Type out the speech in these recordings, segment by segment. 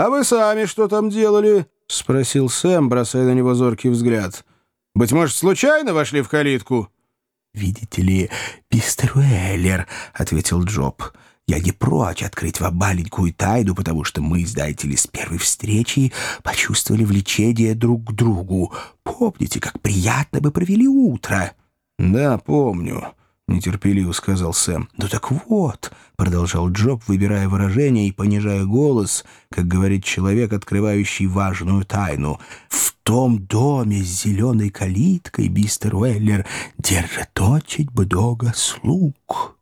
«А вы сами что там делали?» — спросил Сэм, бросая на него зоркий взгляд. «Быть может, случайно вошли в калитку?» «Видите ли, мистер Уэллер», — ответил Джоб, — «я не прочь открыть вам маленькую тайну, потому что мы, знаете ли, с первой встречи почувствовали влечение друг к другу. Помните, как приятно мы провели утро?» «Да, помню нетерпеливо сказал Сэм. «Ну так вот», — продолжал Джоб, выбирая выражение и понижая голос, как говорит человек, открывающий важную тайну, «в том доме с зеленой калиткой, мистер Уэллер, держит очень много слуг».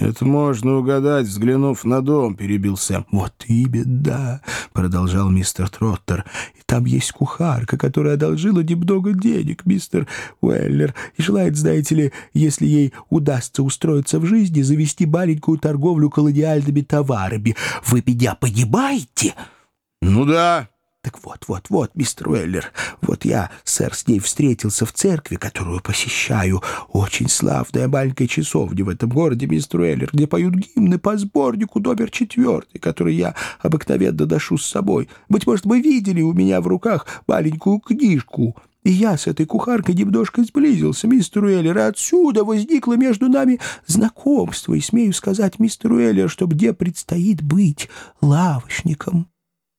«Это можно угадать, взглянув на дом», — перебил Сэм. «Вот именно», — продолжал мистер Троттер. «И там есть кухарка, которая одолжила немного денег, мистер Уэллер, и желает, знаете ли, если ей удастся устроиться в жизни, завести маленькую торговлю колониальными товарами. Вы меня понимаете?» «Ну да», так вот, вот, вот, мистер Уэллер, вот я, сэр, с ней встретился в церкви, которую посещаю. Очень славная маленькая часовня в этом городе, мистер Уэллер, где поют гимны по сборнику номер четвертый, который я обыкновенно ношу с собой. Быть может, вы видели у меня в руках маленькую книжку. И я с этой кухаркой немножко сблизился, мистер Уэллер, и отсюда возникло между нами знакомство. И смею сказать, мистер Уэллер, что где предстоит быть лавочником».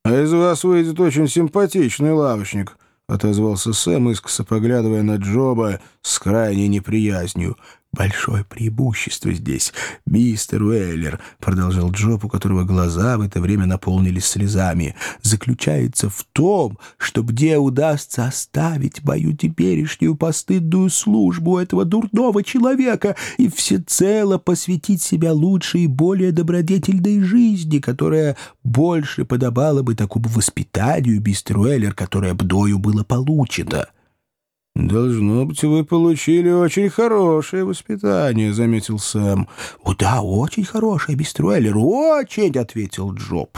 «А из вас выйдет очень симпатичный лавочник», — отозвался Сэм, искоса поглядывая на Джоба с крайней неприязнью. «Большое преимущество здесь, мистер Уэллер», — продолжал Джоб, у которого глаза в это время наполнились слезами, «заключается в том, что где удастся оставить мою теперешнюю постыдную службу этого дурного человека и всецело посвятить себя лучшей и более добродетельной жизни, которая больше подобала бы такому воспитанию, мистер Уэллер, которое бдою было получено». «Должно быть, вы получили очень хорошее воспитание», — заметил Сэм. «О, да, очень хорошее, мистер Уэллер, очень», — ответил Джоб.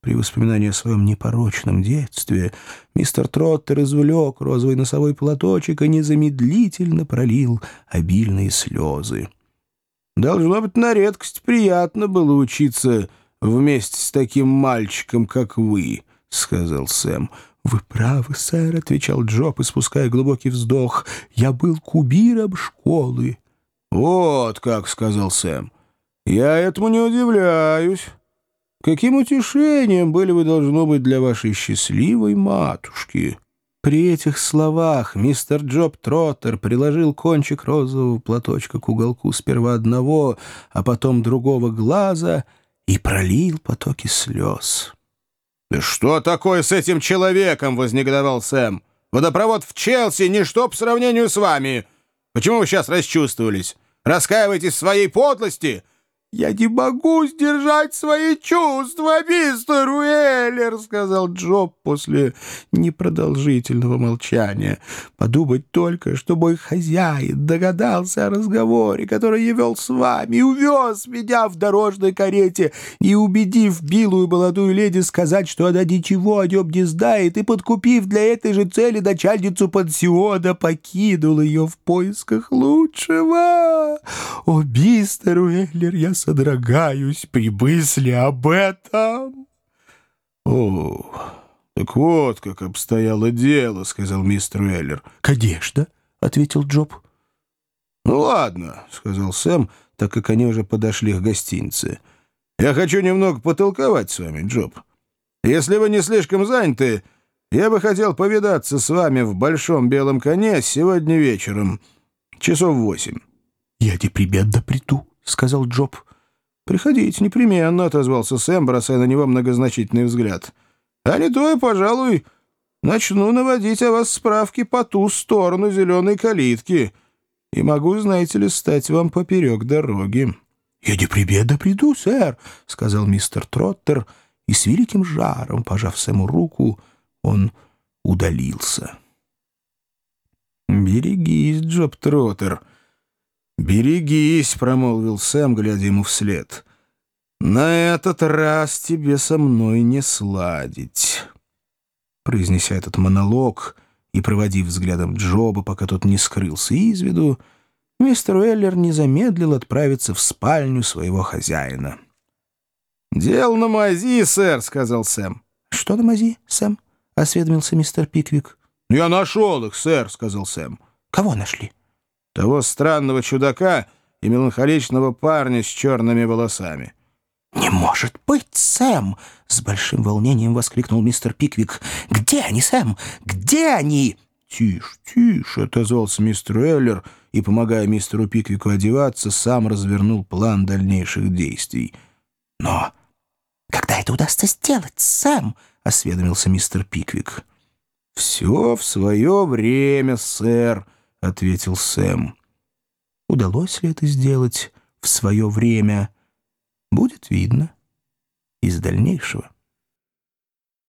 При воспоминании о своем непорочном детстве мистер Троттер извлек розовый носовой платочек и незамедлительно пролил обильные слезы. «Должно быть, на редкость приятно было учиться вместе с таким мальчиком, как вы», — сказал Сэм. «Вы правы, сэр», — отвечал Джоб, испуская глубокий вздох. «Я был кубиром школы». «Вот как», — сказал Сэм. «Я этому не удивляюсь. Каким утешением были вы, должно быть, для вашей счастливой матушки». При этих словах мистер Джоб Троттер приложил кончик розового платочка к уголку сперва одного, а потом другого глаза и пролил потоки слез. «Да что такое с этим человеком?» — вознегодовал Сэм. «Водопровод в Челси — ничто по сравнению с вами. Почему вы сейчас расчувствовались? Раскаиваетесь в своей подлости?» «Я не могу сдержать свои чувства, мистер Уэллер», — сказал Джоб после непродолжительного молчания. «Подумать только, что мой хозяин догадался о разговоре, который я вел с вами, и увез меня в дорожной карете, не убедив билую молодую леди сказать, что она ничего о нем не знает, и, подкупив для этой же цели начальницу пансиона, покинул ее в поисках лучшего. О, мистер Уэллер, я содрогаюсь при мысли об этом. — О, так вот как обстояло дело, — сказал мистер Уэллер. — Конечно, — ответил Джоб. — Ну ладно, — сказал Сэм, так как они уже подошли к гостинице. — Я хочу немного потолковать с вами, Джоб. Если вы не слишком заняты, я бы хотел повидаться с вами в Большом Белом Коне сегодня вечером, часов восемь. — Я непременно приду, — сказал Джоб. «Приходите непременно», — отозвался Сэм, бросая на него многозначительный взгляд. «А не то я, пожалуй, начну наводить о вас справки по ту сторону зеленой калитки и могу, знаете ли, стать вам поперек дороги». «Я непременно приду, сэр», — сказал мистер Троттер, и с великим жаром, пожав Сэму руку, он удалился. «Берегись, Джоб Троттер», «Берегись», — промолвил Сэм, глядя ему вслед. «На этот раз тебе со мной не сладить». Произнеся этот монолог и проводив взглядом Джоба, пока тот не скрылся из виду, мистер Уэллер не замедлил отправиться в спальню своего хозяина. «Дело на мази, сэр», — сказал Сэм. «Что на мази, Сэм?» — осведомился мистер Пиквик. «Я нашел их, сэр», — сказал Сэм. «Кого нашли?» «Того странного чудака и меланхоличного парня с черными волосами». «Не может быть, Сэм!» — с большим волнением воскликнул мистер Пиквик. «Где они, Сэм? Где они?» «Тише, тише!» — отозвался мистер Эллер и, помогая мистеру Пиквику одеваться, сам развернул план дальнейших действий. «Но когда это удастся сделать, Сэм?» — осведомился мистер Пиквик. «Все в свое время, сэр», — ответил Сэм. Удалось ли это сделать в свое время, будет видно из дальнейшего.